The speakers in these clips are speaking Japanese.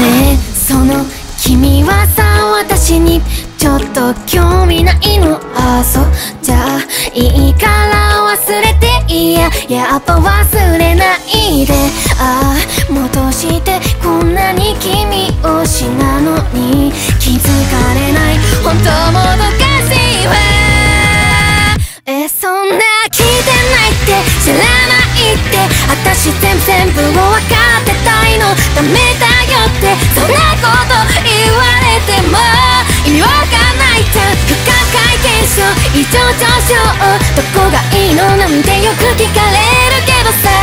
ねえその君はさ私にちょっと興味ないのあそうじゃあいいから忘れていややっぱ忘れないでああダメだよってそんなこと言われても意味わかんないじゃん。不可解現象。異常上昇。どこがいいの？なんてよく聞かれるけどさ。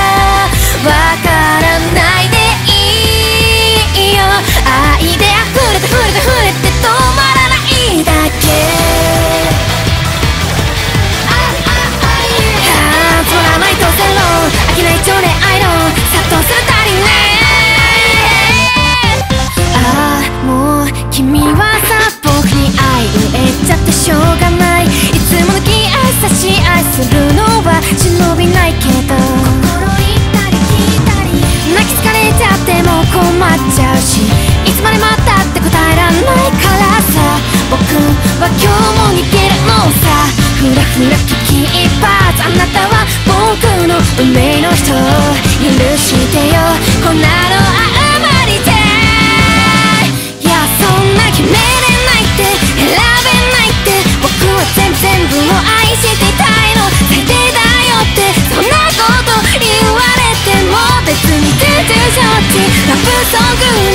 しょうがない。いつもの気愛さし愛するのは忍びないけど。心言ったり聞いたり泣き疲れちゃっても困っちゃうし。いつまで待ったって答えらんないからさ。僕は今日も逃げるのさ。ふらふら危機一髪あなたは僕の運命の人。許してよ。こんなのしていたいの。最低だよってそんなこと言われても別に全然承知ラブソング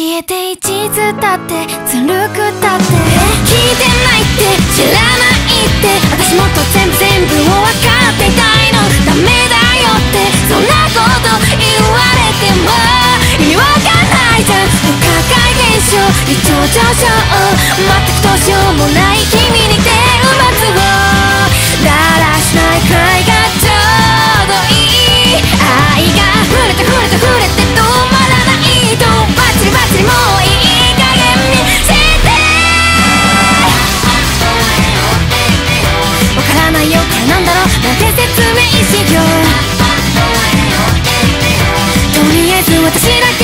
えて一途だってずるくだって。聞いてないって知らないって。私もっと全部全部を分かっていたいの。ダメだよって。そんなこと言われても意味わかんないじゃん。不可解現象。異常上昇。全くどうしようもない。君に出会ってなんだろう。なんて説明しよう。とりあえず私だけ